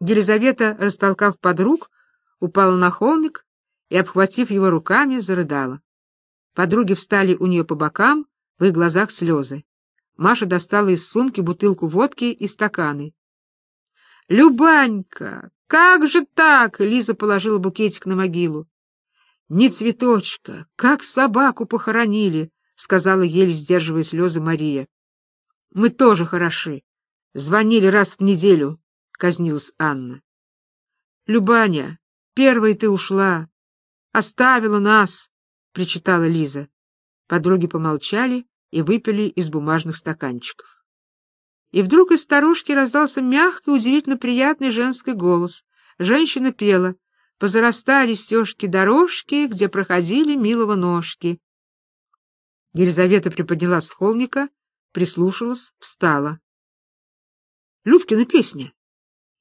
Елизавета, растолкав подруг, упала на холмик и, обхватив его руками, зарыдала. Подруги встали у нее по бокам, в их глазах слезы. Маша достала из сумки бутылку водки и стаканы. «Любанька, как же так?» — Лиза положила букетик на могилу. «Не цветочка, как собаку похоронили», — сказала, еле сдерживая слезы Мария. «Мы тоже хороши. Звонили раз в неделю», — казнилась Анна. «Любаня, первой ты ушла, оставила нас», — причитала Лиза. Подруги помолчали и выпили из бумажных стаканчиков. И вдруг из старушки раздался мягкий, удивительно приятный женский голос. Женщина пела «Позарастали стежки-дорожки, где проходили милого ножки». Елизавета приподнялась с холмика, прислушалась, встала. «Любкина песня!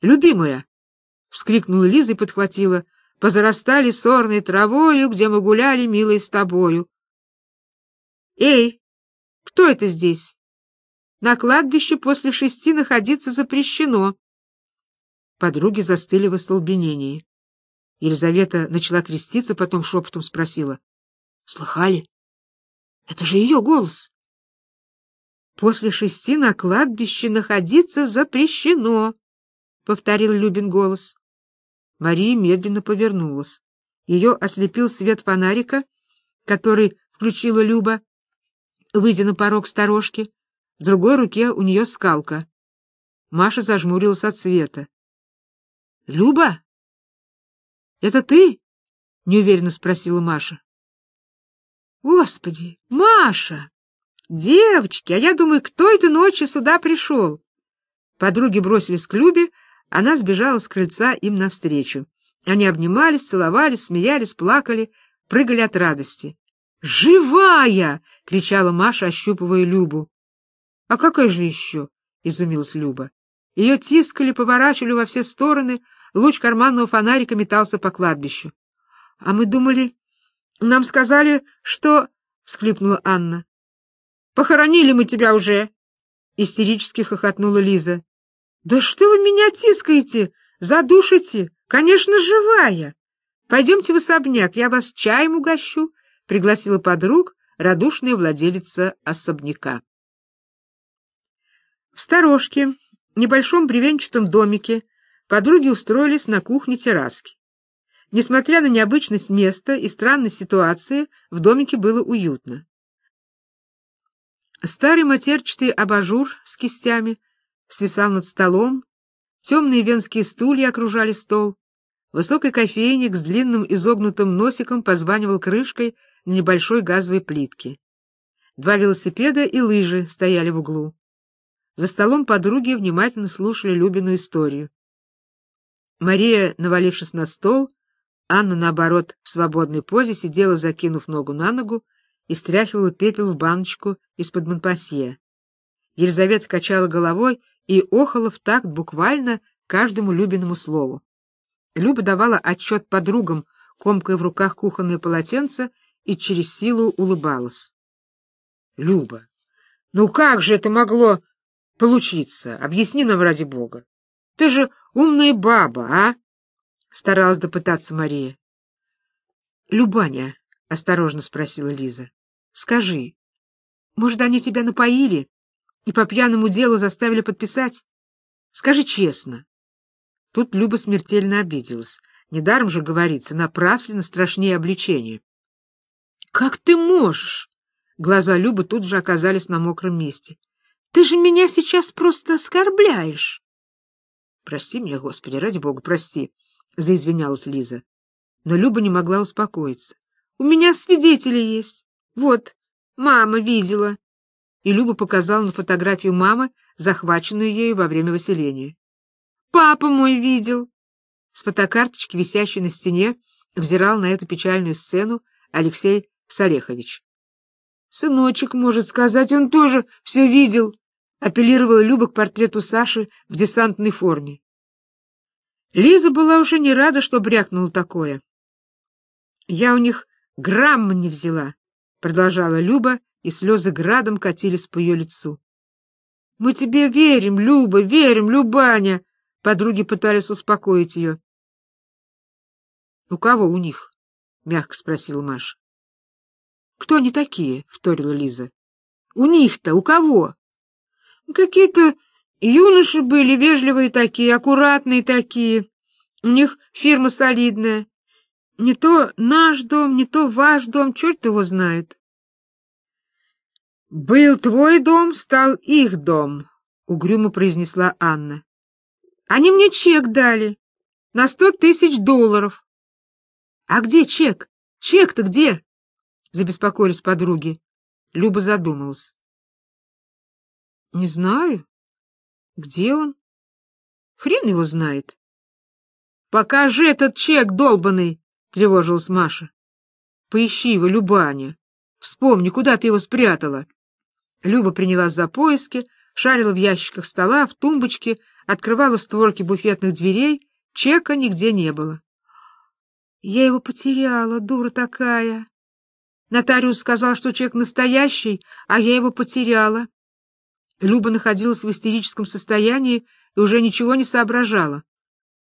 Любимая!» — вскрикнула Лиза и подхватила. «Позарастали сорной травою, где мы гуляли, милые, с тобою». «Эй, кто это здесь?» На кладбище после шести находиться запрещено. Подруги застыли в остолбенении. Елизавета начала креститься, потом шепотом спросила. — Слыхали? Это же ее голос. — После шести на кладбище находиться запрещено, — повторил Любин голос. Мария медленно повернулась. Ее ослепил свет фонарика, который включила Люба, выйдя на порог сторожки. В другой руке у нее скалка. Маша зажмурилась от света. — Люба? — Это ты? — неуверенно спросила Маша. — Господи, Маша! Девочки, а я думаю, кто это ночью сюда пришел? Подруги бросились к Любе, она сбежала с крыльца им навстречу. Они обнимались, целовались, смеялись, плакали, прыгали от радости. «Живая!» — кричала Маша, ощупывая Любу. — А какая же еще? — изумилась Люба. Ее тискали, поворачивали во все стороны, луч карманного фонарика метался по кладбищу. — А мы думали... Нам сказали, что... — всхлипнула Анна. — Похоронили мы тебя уже! — истерически хохотнула Лиза. — Да что вы меня тискаете? Задушите! Конечно, живая! Пойдемте в особняк, я вас чаем угощу, — пригласила подруг радушная владелица особняка. В сторожке, небольшом бревенчатом домике, подруги устроились на кухне терраски. Несмотря на необычность места и странность ситуации, в домике было уютно. Старый матерчатый абажур с кистями свисал над столом, темные венские стулья окружали стол, высокий кофейник с длинным изогнутым носиком позванивал крышкой на небольшой газовой плитке. Два велосипеда и лыжи стояли в углу. За столом подруги внимательно слушали Любину историю. Мария, навалившись на стол, Анна, наоборот, в свободной позе сидела, закинув ногу на ногу, и стряхивала пепел в баночку из-под монпасье. Елизавета качала головой и охала в такт буквально каждому Любиному слову. Люба давала отчет подругам, комкая в руках кухонное полотенце, и через силу улыбалась. — Люба, ну как же это могло получиться? Объясни нам ради бога. Ты же умная баба, а? Старалась допытаться Мария. Любаня, осторожно спросила Лиза, скажи, может, они тебя напоили и по пьяному делу заставили подписать? Скажи честно. Тут Люба смертельно обиделась. Недаром же говорится, напрасленно страшнее обличения. — Как ты можешь? Глаза Любы тут же оказались на мокром месте. Ты же меня сейчас просто оскорбляешь. — Прости меня, Господи, ради Бога, прости, — заизвинялась Лиза. Но Люба не могла успокоиться. — У меня свидетели есть. Вот, мама видела. И Люба показала на фотографию мамы, захваченную ею во время выселения. — Папа мой видел. С фотокарточки, висящей на стене, взирал на эту печальную сцену Алексей Салехович. Сыночек может сказать, он тоже все видел, — апеллировала Люба к портрету Саши в десантной форме. Лиза была уже не рада, что брякнула такое. — Я у них грамма не взяла, — продолжала Люба, и слезы градом катились по ее лицу. — Мы тебе верим, Люба, верим, Любаня, Подруги пытались успокоить ее. — У кого у них? — мягко спросила Маша. — Кто они такие? — вторила Лиза. — У них-то, у кого? — Какие-то юноши были, вежливые такие, аккуратные такие. У них фирма солидная. Не то наш дом, не то ваш дом, черт его знает. «Был твой дом, стал их дом», — угрюмо произнесла Анна. «Они мне чек дали на сто тысяч долларов». «А где чек? Чек-то где?» — забеспокоились подруги. Люба задумалась. «Не знаю. Где он? Хрен его знает». «Покажи этот чек, долбанный!» — тревожилась Маша. «Поищи его, Любаня. Вспомни, куда ты его спрятала». Люба принялась за поиски, шарила в ящиках стола, в тумбочке, открывала створки буфетных дверей, чека нигде не было. Я его потеряла, дура такая. Нотариус сказал, что чек настоящий, а я его потеряла. Люба находилась в истерическом состоянии и уже ничего не соображала.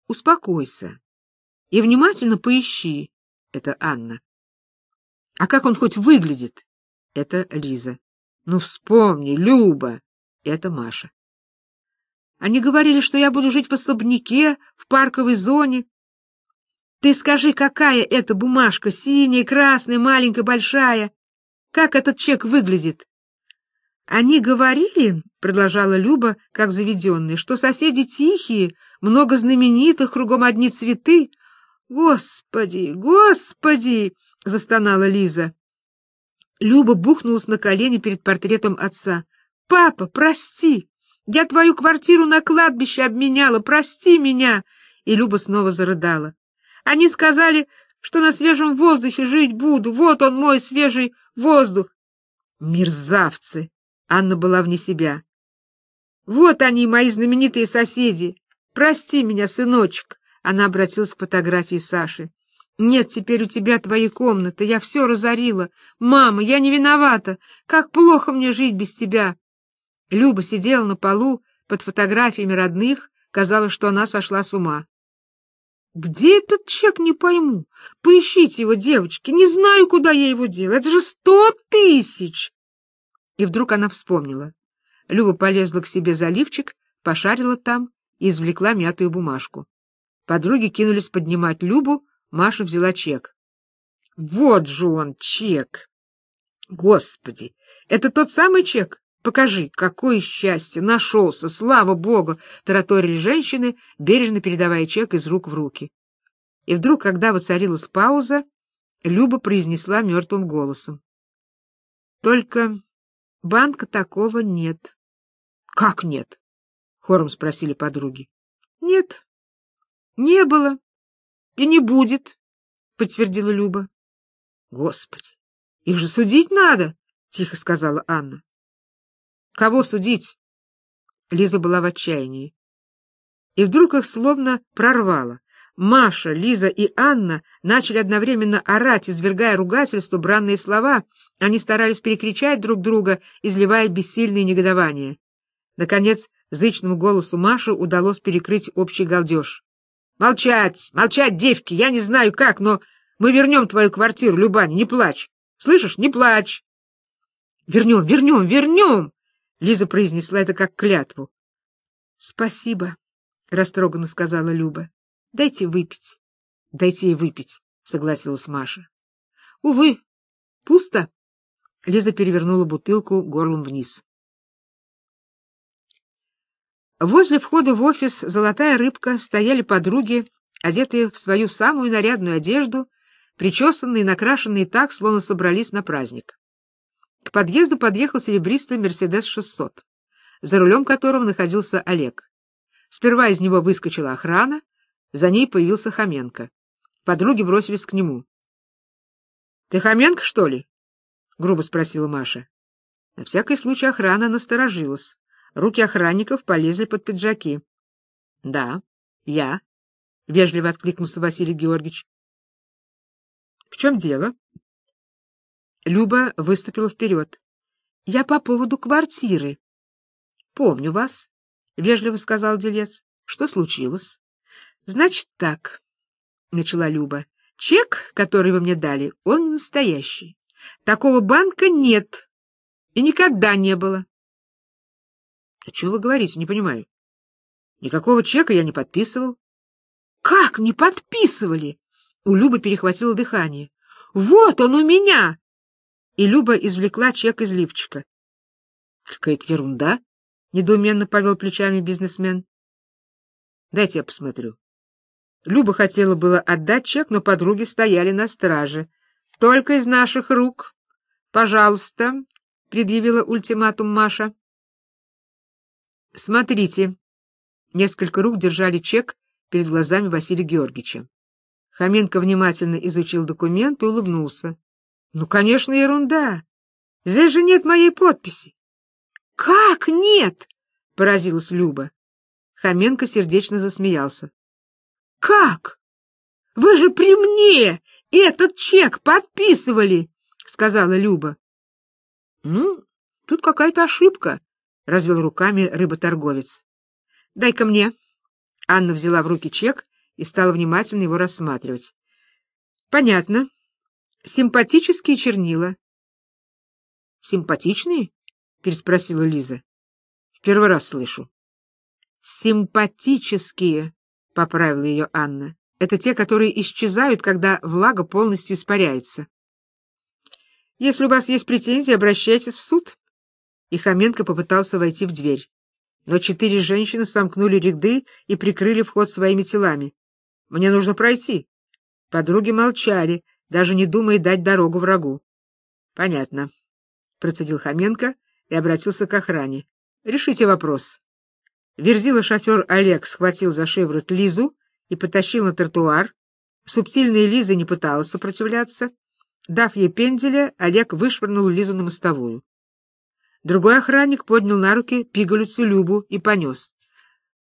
Успокойся и внимательно поищи. Это Анна. А как он хоть выглядит? Это Лиза. Ну, вспомни, Люба! Это Маша. Они говорили, что я буду жить в особняке, в парковой зоне. Ты скажи, какая это бумажка, синяя, красная, маленькая, большая? Как этот чек выглядит? Они говорили, — продолжала Люба, как заведенная, — что соседи тихие, много знаменитых, кругом одни цветы. Господи, господи! — застонала Лиза. Люба бухнулась на колени перед портретом отца. — Папа, прости! Я твою квартиру на кладбище обменяла, прости меня! И Люба снова зарыдала. Они сказали, что на свежем воздухе жить буду. Вот он, мой свежий воздух. Мерзавцы! Анна была вне себя. Вот они, мои знаменитые соседи. Прости меня, сыночек. Она обратилась к фотографии Саши. Нет теперь у тебя твоей комнаты, я все разорила. Мама, я не виновата. Как плохо мне жить без тебя. Люба сидела на полу под фотографиями родных, казалось, что она сошла с ума. Где этот чек, не пойму. Поищите его, девочки. Не знаю, куда я его дела. Это же сто тысяч. И вдруг она вспомнила. Люба полезла к себе за лифчик, пошарила там и извлекла мятую бумажку. Подруги кинулись поднимать Любу, Маша взяла чек. Вот же он, чек! Господи, это тот самый чек? Покажи, какое счастье! Нашелся, слава богу! Тараторили женщины, бережно передавая чек из рук в руки. И вдруг, когда воцарилась пауза, Люба произнесла мертвым голосом. — Только банка такого нет. — Как нет? — хором спросили подруги. — Нет, не было. И не будет, — подтвердила Люба. — Господи, их же судить надо, — тихо сказала Анна. — Кого судить? Лиза была в отчаянии. И вдруг их словно прорвало. Маша, Лиза и Анна начали одновременно орать, извергая ругательства, бранные слова. Они старались перекричать друг друга, изливая бессильные негодования. Наконец, зычному голосу Маши удалось перекрыть общий галдеж. Молчать, молчать, девки, я не знаю как, но мы вернем твою квартиру, Любаня, не плачь. Слышишь, не плачь. Вернем, вернем, вернем, Лиза произнесла это как клятву. Спасибо, растроганно сказала Люба. Дайте выпить. Дайте ей выпить, согласилась Маша. Увы, пусто. Лиза перевернула бутылку горлом вниз. Возле входа в офис «Золотая рыбка» стояли подруги, одетые в свою самую нарядную одежду, причесанные и накрашенные так, словно собрались на праздник. К подъезду подъехал серебристый «Мерседес-600», за рулем которого находился Олег. Сперва из него выскочила охрана, за ней появился Хоменко. Подруги бросились к нему. — Ты Хоменко, что ли? — грубо спросила Маша. На всякий случай охрана насторожилась. Руки охранников полезли под пиджаки. — Да, я, — вежливо откликнулся Василий Георгиевич. — В чем дело? Люба выступила вперед. — Я по поводу квартиры. — Помню вас, — вежливо сказал делец. Что случилось? Значит так, начала Люба. Чек, который вы мне дали, он не настоящий. Такого банка нет и никогда не было. — О чем вы говорите, не понимаю. Никакого чека я не подписывал. — Как не подписывали? У Любы перехватило дыхание. — Вот он у меня! И Люба извлекла чек из лифчика. — Какая-то ерунда, — недоуменно повел плечами бизнесмен. — Дайте я посмотрю. Люба хотела было отдать чек, но подруги стояли на страже. — Только из наших рук. Пожалуйста, — предъявила ультиматум Маша. — Смотрите. Несколько рук держали чек перед глазами Василия Георгиевича. Хоменко внимательно изучил документ и улыбнулся. — Ну, конечно, ерунда. Здесь же нет моей подписи. — Как нет? — поразилась Люба. Хоменко сердечно засмеялся. — Как? Вы же при мне этот чек подписывали, — сказала Люба. Ну, тут какая-то ошибка, развел руками рыботорговец. Дай-ка мне. Анна взяла в руки чек и стала внимательно его рассматривать. Понятно. Симпатические чернила. Симпатичные? переспросила Лиза. В первый раз слышу. Симпатические, поправила ее Анна. Это те, которые исчезают, когда влага полностью испаряется. Если у вас есть претензии, обращайтесь в суд. И Хоменко попытался войти в дверь. Но четыре женщины сомкнули ряды и прикрыли вход своими телами. Мне нужно пройти. Подруги молчали, даже не думая дать дорогу врагу. Понятно, процедил Хоменко и обратился к охране. Решите вопрос. Верзила шофер Олег схватил за шиворот Лизу и потащил на тротуар. Субтильная Лиза не пыталась сопротивляться. Дав ей пенделя, Олег вышвырнул Лизу на мостовую. Другой охранник поднял на руки пигалицу Любу и понес.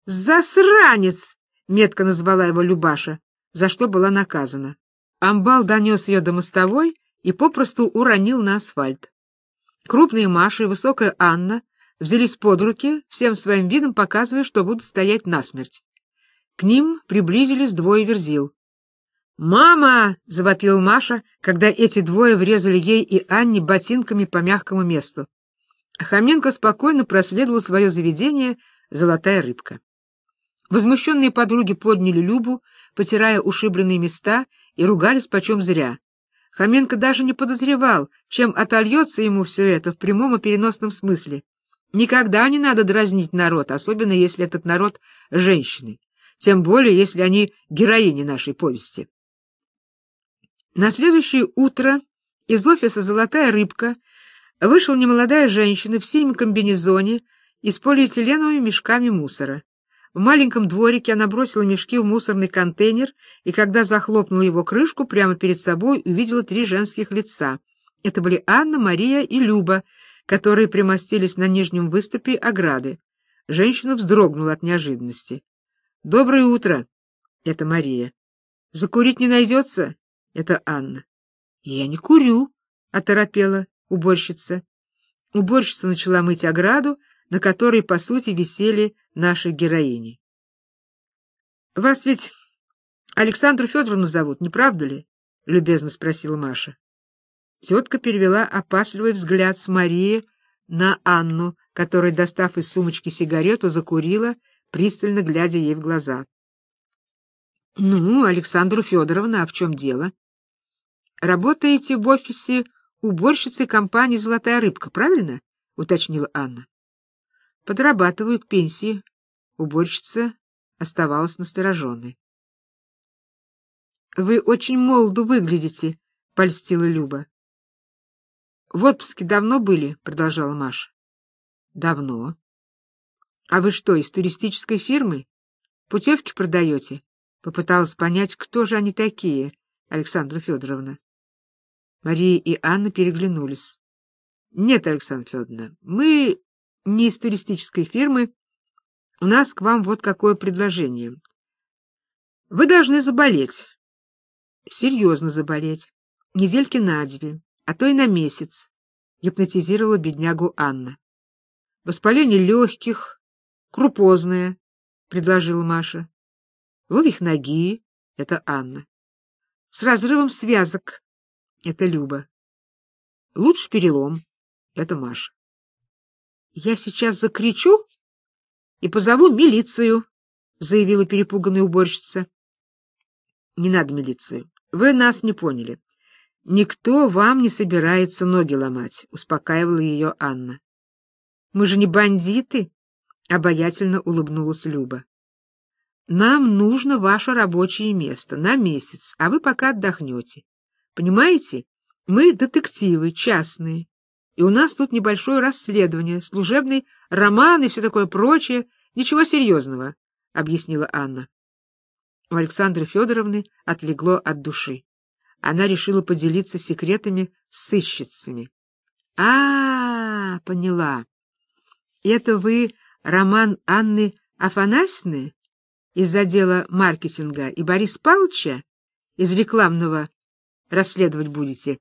«Засранец!» — метко назвала его Любаша, за что была наказана. Амбал донес ее до мостовой и попросту уронил на асфальт. Крупные Маша и высокая Анна взялись под руки, всем своим видом показывая, что будут стоять насмерть. К ним приблизились двое верзил. «Мама!» — завопила Маша, когда эти двое врезали ей и Анне ботинками по мягкому месту. Хоменко спокойно проследовал свое заведение «Золотая рыбка». Возмущенные подруги подняли Любу, потирая ушибленные места, и ругались почем зря. Хоменко даже не подозревал, чем отольется ему все это в прямом и переносном смысле. Никогда не надо дразнить народ, особенно если этот народ — женщины, тем более если они героини нашей повести. На следующее утро из офиса «Золотая рыбка» вышла немолодая женщина в синем комбинезоне и с полиэтиленовыми мешками мусора. В маленьком дворике она бросила мешки в мусорный контейнер, и когда захлопнула его крышку, прямо перед собой увидела три женских лица. Это были Анна, Мария и Люба, которые примостились на нижнем выступе ограды. Женщина вздрогнула от неожиданности. «Доброе утро!» — это Мария. «Закурить не найдется?» Это Анна. Я не курю, оторопела уборщица. Уборщица начала мыть ограду, на которой, по сути, висели наши героини. Вас ведь Александру Федоровну зовут, не правда ли? любезно спросила Маша. Тетка перевела опасливый взгляд с Марии на Анну, которая, достав из сумочки сигарету, закурила, пристально глядя ей в глаза. — Ну, Александру Федоровна, а в чем дело? Работаете в офисе уборщицы компании «Золотая рыбка», правильно? — уточнила Анна. — Подрабатываю к пенсии. Уборщица оставалась настороженной. — Вы очень молодо выглядите, — польстила Люба. — В отпуске давно были, — продолжала Маша. — Давно. — А вы что, из туристической фирмы? Путевки продаете? Попыталась понять, кто же они такие, Александра Федоровна. Мария и Анна переглянулись. — Нет, Александра Федоровна, мы не из туристической фирмы. У нас к вам вот какое предложение. Вы должны заболеть. Серьезно заболеть. Недельки на две, а то и на месяц, — гипнотизировала беднягу Анна. Воспаление легких, крупозное, — предложила Маша. Вывих ноги — это Анна. С разрывом связок — это Люба. Лучше перелом — это Маша. Я сейчас закричу и позову милицию, — заявила перепуганная уборщица. — Не надо милицию. Вы нас не поняли. Никто вам не собирается ноги ломать, — успокаивала ее Анна. — Мы же не бандиты, — обаятельно улыбнулась Люба. — Нам нужно ваше рабочее место на месяц, а вы пока отдохнете. Понимаете, мы детективы, частные, и у нас тут небольшое расследование, служебный роман и все такое прочее, ничего серьезного, — объяснила Анна. У Александры Федоровны отлегло от души. Она решила поделиться секретами с сыщицами. — А, поняла. Это вы роман Анны Афанасьевны из отдела маркетинга и Борис Павловича из рекламного расследовать будете?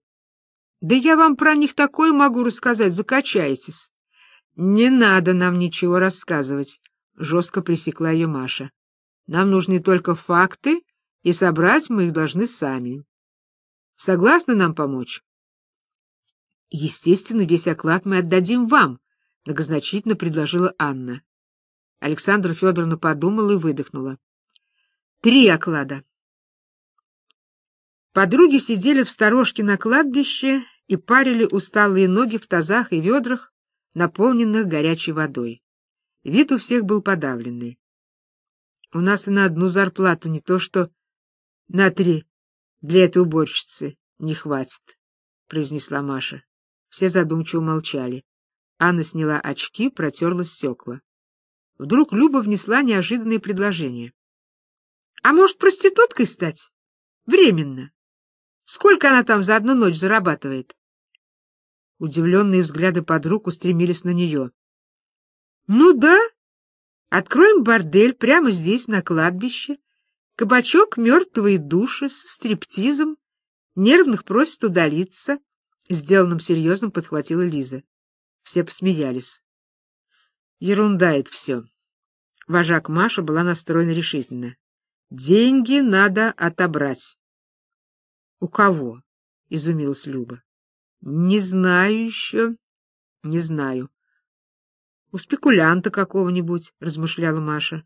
Да я вам про них такое могу рассказать, закачаетесь. Не надо нам ничего рассказывать, жестко пресекла ее Маша. Нам нужны только факты, и собрать мы их должны сами. Согласны нам помочь? Естественно, весь оклад мы отдадим вам, многозначительно предложила Анна. Александра Федоровна подумала и выдохнула. Три оклада. Подруги сидели в сторожке на кладбище и парили усталые ноги в тазах и ведрах, наполненных горячей водой. Вид у всех был подавленный. У нас и на одну зарплату не то что на три для этой уборщицы не хватит, — произнесла Маша. Все задумчиво молчали. Анна сняла очки, протерла стекла. Вдруг Люба внесла неожиданное предложение. — А может, проституткой стать? Временно. Сколько она там за одну ночь зарабатывает? Удивленные взгляды подруг устремились на нее. — Ну да. Откроем бордель прямо здесь, на кладбище. Кабачок мертвые души с стриптизом. Нервных просит удалиться. Сделанным серьезным подхватила Лиза. Все посмеялись. Ерунда это все. Вожак Маша была настроена решительно. Деньги надо отобрать. — У кого? — изумилась Люба. — Не знаю еще. Не знаю. — У спекулянта какого-нибудь, — размышляла Маша.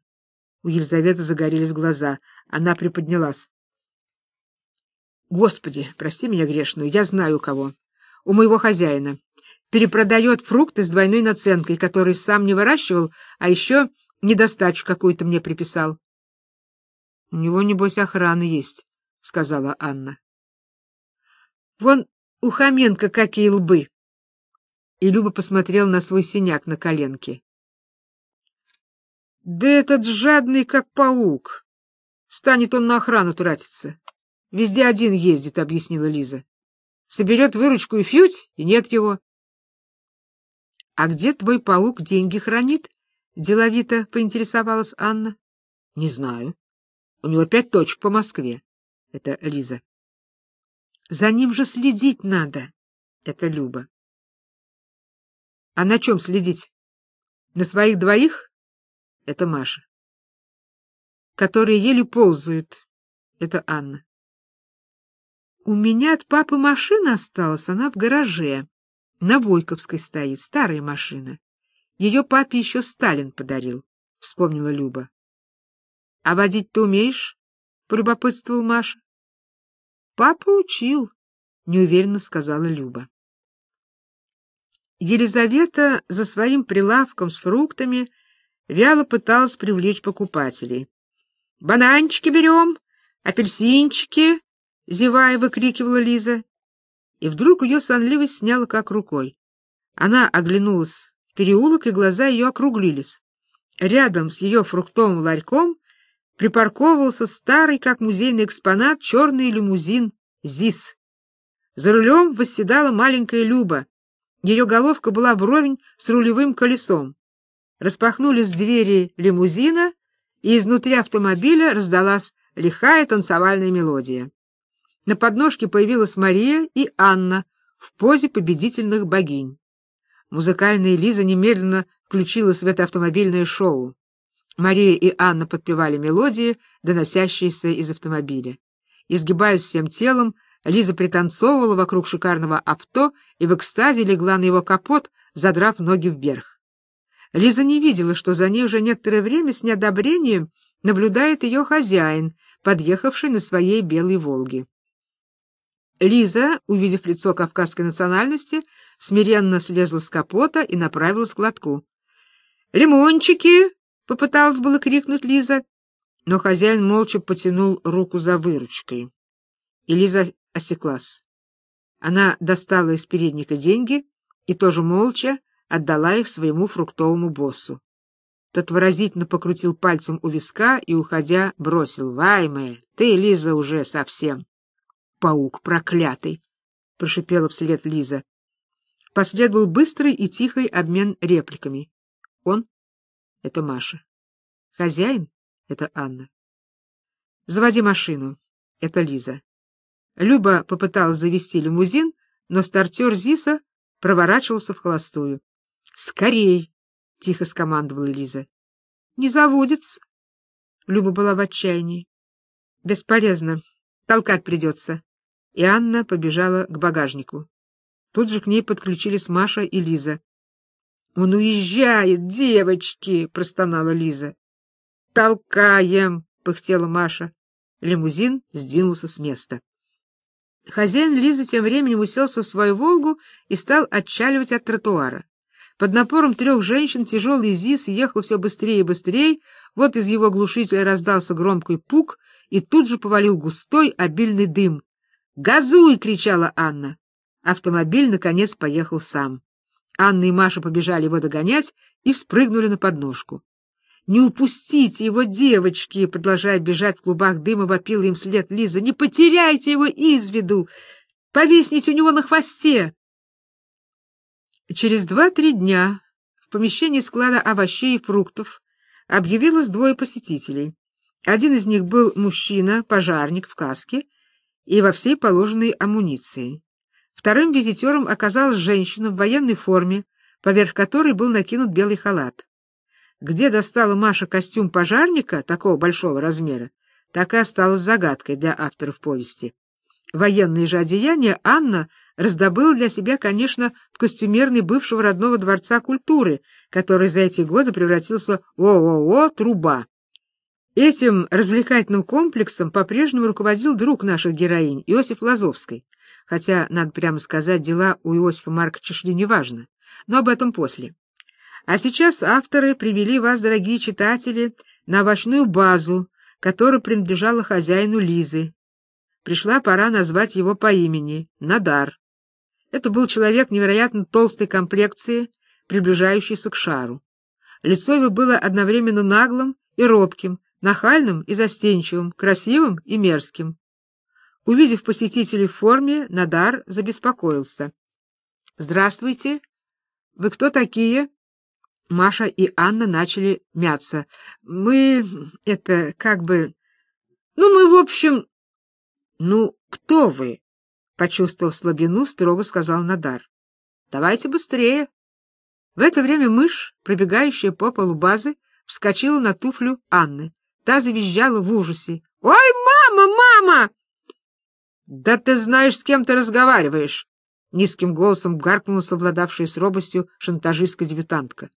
У Елизаветы загорелись глаза. Она приподнялась. — Господи, прости меня грешную, я знаю кого. У моего хозяина. Перепродает фрукты с двойной наценкой, который сам не выращивал, а еще недостачу какую-то мне приписал. — У него, небось, охрана есть, — сказала Анна. Вон у Хоменко какие лбы. И Люба посмотрел на свой синяк на коленке. Да этот жадный, как паук. Станет он на охрану тратиться. Везде один ездит, — объяснила Лиза. Соберет выручку и фють, и нет его. — А где твой паук деньги хранит? — деловито поинтересовалась Анна. — Не знаю. У него пять точек по Москве. Это Лиза. За ним же следить надо. Это Люба. А на чем следить? На своих двоих? Это Маша. Которые еле ползают. Это Анна. У меня от папы машина осталась, она в гараже. На Войковской стоит, старая машина. Ее папе еще Сталин подарил, — вспомнила Люба. — А водить ты умеешь? — полюбопытствовал Маша. Папа учил, неуверенно сказала Люба. Елизавета за своим прилавком с фруктами вяло пыталась привлечь покупателей. «Бананчики берем, апельсинчики!» — зевая выкрикивала Лиза. И вдруг ее сонливость сняла как рукой. Она оглянулась в переулок, и глаза ее округлились. Рядом с ее фруктовым ларьком припарковывался старый, как музейный экспонат, черный лимузин ЗИС. За рулем восседала маленькая Люба. Ее головка была вровень с рулевым колесом. Распахнулись двери лимузина, и изнутри автомобиля раздалась лихая танцевальная мелодия. На подножке появилась Мария и Анна в позе победительных богинь. Музыкальная Лиза немедленно включилась в это автомобильное шоу. Мария и Анна подпевали мелодии, доносящиеся из автомобиля. Изгибаясь всем телом, Лиза пританцовывала вокруг шикарного авто и в экстазе легла на его капот, задрав ноги вверх. Лиза не видела, что за ней уже некоторое время с неодобрением наблюдает ее хозяин, подъехавший на своей белой «Волге». Лиза, увидев лицо кавказской национальности, смиренно слезла с капота и направилась к лотку. «Лимончики!» — попыталась было крикнуть Лиза, но хозяин молча потянул руку за выручкой. И Лиза осеклась. Она достала из передника деньги и тоже молча отдала их своему фруктовому боссу. Тот выразительно покрутил пальцем у виска и, уходя, бросил. — Вайме, ты, Лиза, уже совсем. — Паук проклятый! — прошипела вслед Лиза. Последовал быстрый и тихий обмен репликами. Он — это Маша. Хозяин — это Анна. Заводи машину — это Лиза. Люба попыталась завести лимузин, но стартер ЗИСа проворачивался в холостую. «Скорей!» — тихо скомандовала Лиза. «Не заводится!» Люба была в отчаянии. «Бесполезно. Толкать придется». И Анна побежала к багажнику. Тут же к ней подключились Маша и Лиза. «Он уезжает, девочки!» — простонала Лиза. «Толкаем!» — пыхтела Маша. Лимузин сдвинулся с места. Хозяин Лизы тем временем уселся в свою «Волгу» и стал отчаливать от тротуара. Под напором трех женщин тяжелый ЗИС ехал все быстрее и быстрее, вот из его глушителя раздался громкий пук, и тут же повалил густой обильный дым. «Газуй!» — кричала Анна. Автомобиль, наконец, поехал сам. Анна и Маша побежали его догонять и вспрыгнули на подножку. «Не упустите его, девочки!» — продолжая бежать в клубах дыма, вопила им след Лиза. «Не потеряйте его из виду! Повисните у него на хвосте!» Через два-три дня в помещении склада овощей и фруктов объявилось двое посетителей. Один из них был мужчина, пожарник в каске и во всей положенной амуниции. Вторым визитером оказалась женщина в военной форме, поверх которой был накинут белый халат. Где достала Маша костюм пожарника такого большого размера, так и осталась загадкой для авторов повести. Военные же одеяния Анна раздобыла для себя, конечно, в костюмерной бывшего родного дворца культуры, который за эти годы превратился в ООО «Труба». Этим развлекательным комплексом по-прежнему руководил друг наших героинь, Иосиф Лазовский, хотя, надо прямо сказать, дела у Иосифа Марковича шли неважно, но об этом после. А сейчас авторы привели вас, дорогие читатели, на овощную базу, которая принадлежала хозяину Лизы. Пришла пора назвать его по имени — Надар. Это был человек невероятно толстой комплекции, приближающийся к шару. Лицо его было одновременно наглым и робким, нахальным и застенчивым, красивым и мерзким. Увидев посетителей в форме, Надар забеспокоился. — Здравствуйте. Вы кто такие? Маша и Анна начали мяться. Мы... это... как бы... Ну, мы, в общем... Ну, кто вы? Почувствовав слабину, строго сказал Надар. Давайте быстрее. В это время мышь, пробегающая по полу базы, вскочила на туфлю Анны. Та завизжала в ужасе. «Ой, мама, мама!» «Да ты знаешь, с кем ты разговариваешь!» Низким голосом гаркнула совладавшая с робостью шантажистка дебютантка.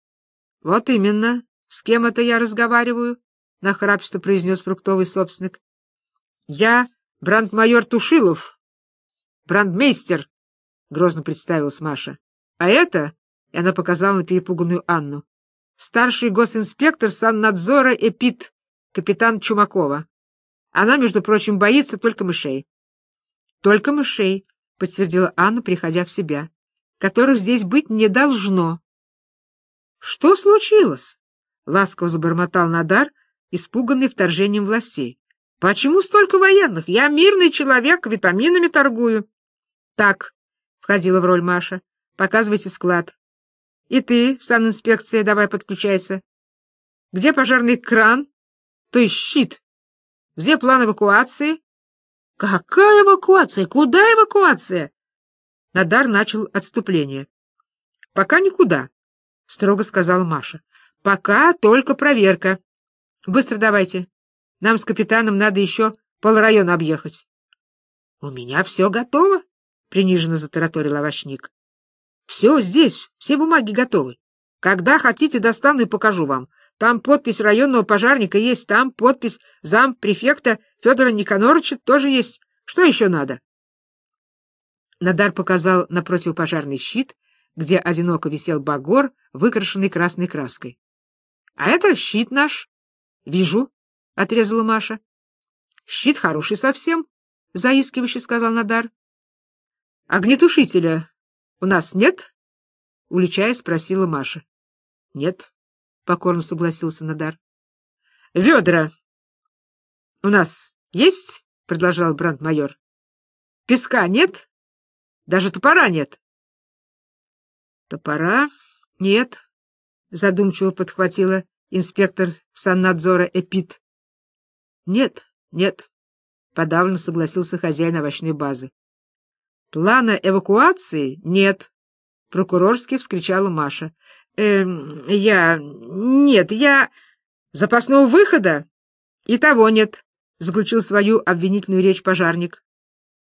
— Вот именно. С кем это я разговариваю? — нахраписто произнес фруктовый собственник. — Я брандмайор Тушилов. Брандмейстер, — грозно представилась Маша. — А это, — и она показала на перепуганную Анну, — старший госинспектор саннадзора Эпит, капитан Чумакова. Она, между прочим, боится только мышей. — Только мышей, — подтвердила Анна, приходя в себя, — которых здесь быть не должно. — Что случилось? — ласково забормотал Надар, испуганный вторжением властей. — Почему столько военных? Я мирный человек, витаминами торгую. — Так, — входила в роль Маша, — показывайте склад. — И ты, санинспекция, давай подключайся. — Где пожарный кран? То есть щит? Где план эвакуации? — Какая эвакуация? Куда эвакуация? Надар начал отступление. — Пока никуда. — строго сказала Маша. — Пока только проверка. Быстро давайте. Нам с капитаном надо еще полрайона объехать. — У меня все готово, — приниженно затараторил овощник. — Все здесь, все бумаги готовы. Когда хотите, достану и покажу вам. Там подпись районного пожарника есть, там подпись зам префекта Федора Никоноровича тоже есть. Что еще надо? Надар показал на противопожарный щит, где одиноко висел багор, выкрашенный красной краской. — А это щит наш. — Вижу, — отрезала Маша. — Щит хороший совсем, — заискивающе сказал Надар. — Огнетушителя у нас нет? — уличая спросила Маша. — Нет, — покорно согласился Надар. — Ведра у нас есть? — продолжал брандмайор. — Песка нет? Даже топора нет. — Топора нет, — задумчиво подхватила инспектор саннадзора Эпит. — Нет, нет, — подавленно согласился хозяин овощной базы. — Плана эвакуации нет, — прокурорски вскричала Маша. «Э, — Я... Нет, я... Запасного выхода? И того нет, — заключил свою обвинительную речь пожарник.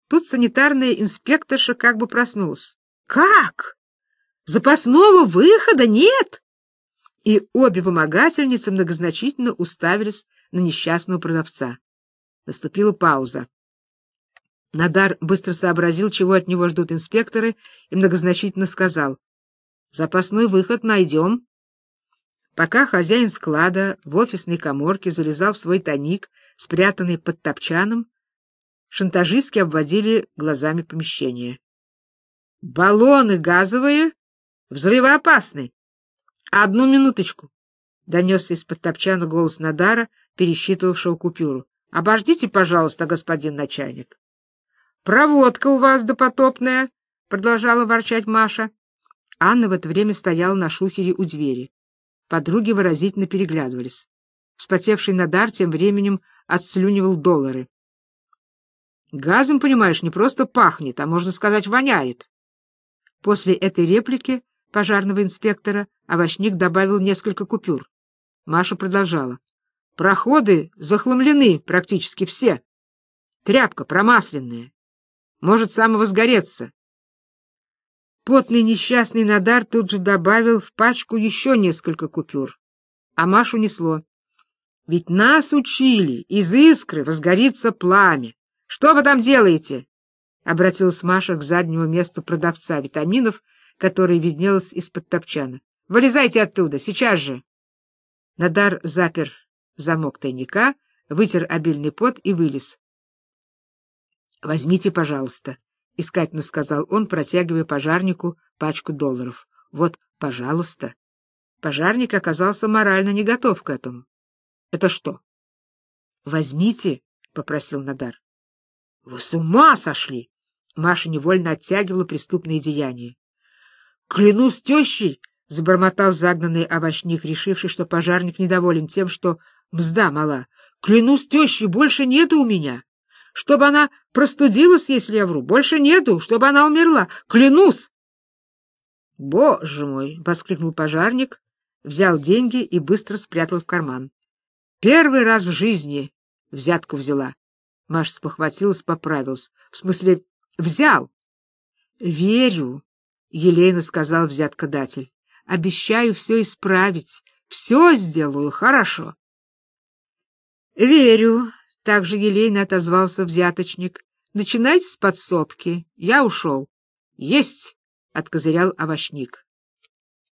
Тут санитарная инспекторша как бы проснулась. — Как? Запасного выхода нет? И обе вымогательницы многозначительно уставились на несчастного продавца. Наступила пауза. Надар быстро сообразил, чего от него ждут инспекторы, и многозначительно сказал. — Запасной выход найдем. Пока хозяин склада в офисной коморке залезал в свой тоник, спрятанный под топчаном, шантажистки обводили глазами помещение. — Баллоны газовые взрывоопасны. Одну минуточку, — донесся из-под топчана голос Надара, пересчитывавшего купюру. — Обождите, пожалуйста, господин начальник. — Проводка у вас допотопная, — продолжала ворчать Маша. Анна в это время стояла на шухере у двери. Подруги выразительно переглядывались. Вспотевший Надар тем временем отслюнивал доллары. Газом, понимаешь, не просто пахнет, а, можно сказать, воняет. После этой реплики пожарного инспектора овощник добавил несколько купюр. Маша продолжала. Проходы захламлены практически все. Тряпка промасленная. Может самовозгореться. Потный несчастный Надар тут же добавил в пачку еще несколько купюр. А Машу несло. Ведь нас учили, из искры возгорится пламя. Что вы там делаете? — обратилась Маша к заднему месту продавца витаминов, который виднелся из-под топчана. — Вылезайте оттуда, сейчас же! Надар запер замок тайника, вытер обильный пот и вылез. — Возьмите, пожалуйста, — искательно сказал он, протягивая пожарнику пачку долларов. — Вот, пожалуйста. Пожарник оказался морально не готов к этому. — Это что? — Возьмите, — попросил Надар. — Вы с ума сошли! Маша невольно оттягивала преступные деяния. — Клянусь тещей! — забормотал загнанный овощник, решивший, что пожарник недоволен тем, что мзда мала. — Клянусь тещей, больше нету у меня! Чтобы она простудилась, если я вру. Больше нету, чтобы она умерла. Клянусь! — Боже мой! — воскликнул пожарник, взял деньги и быстро спрятал в карман. — Первый раз в жизни взятку взяла. Маша спохватилась, поправилась. В смысле, взял. — Верю, — елейно сказал взяткодатель. — Обещаю все исправить. Все сделаю хорошо. — Верю, — также елейно отозвался взяточник. — Начинайте с подсобки. Я ушел. — Есть, — откозырял овощник.